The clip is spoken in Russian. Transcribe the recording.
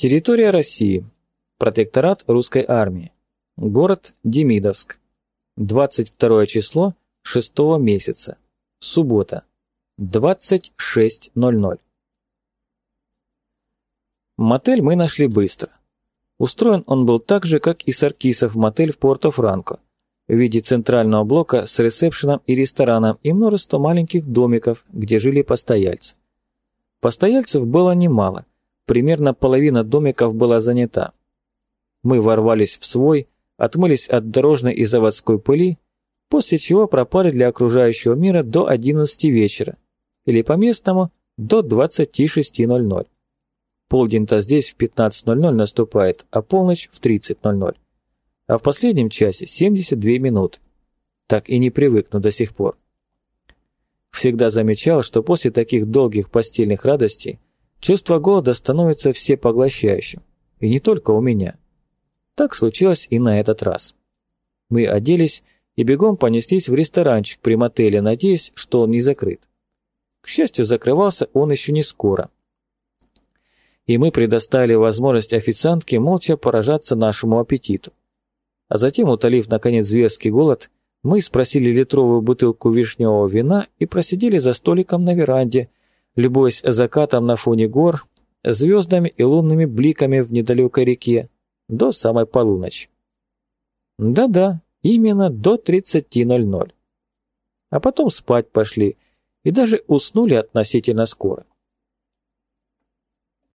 Территория России. Протекторат русской армии. Город Демидовск. 22 число 6 месяца. Суббота. 26.00. Мотель мы нашли быстро. Устроен он был так же, как и Саркисов мотель в Порто-Франко, в виде центрального блока с ресепшеном и рестораном и множество маленьких домиков, где жили постояльцы. Постояльцев было немало, примерно половина домиков была занята. Мы ворвались в свой, отмылись от дорожной и заводской пыли, после чего пропали для окружающего мира до 11 вечера, или по-местному до 26.00. Полдень-то здесь в 15.00 наступает, а полночь в 30.00. А в последнем часе 72 минуты. Так и не привыкну до сих пор. Всегда замечал, что после таких долгих постельных радостей чувство голода становится всепоглощающим. И не только у меня. Так случилось и на этот раз. Мы оделись и бегом понеслись в ресторанчик при мотеле, надеясь, что он не закрыт. К счастью, закрывался он еще не скоро и мы предоставили возможность официантке молча поражаться нашему аппетиту. А затем, утолив наконец зверский голод, мы спросили литровую бутылку вишневого вина и просидели за столиком на веранде, любуясь закатом на фоне гор, звездами и лунными бликами в недалекой реке, до самой полуночи. Да-да, именно до 30.00. А потом спать пошли и даже уснули относительно скоро.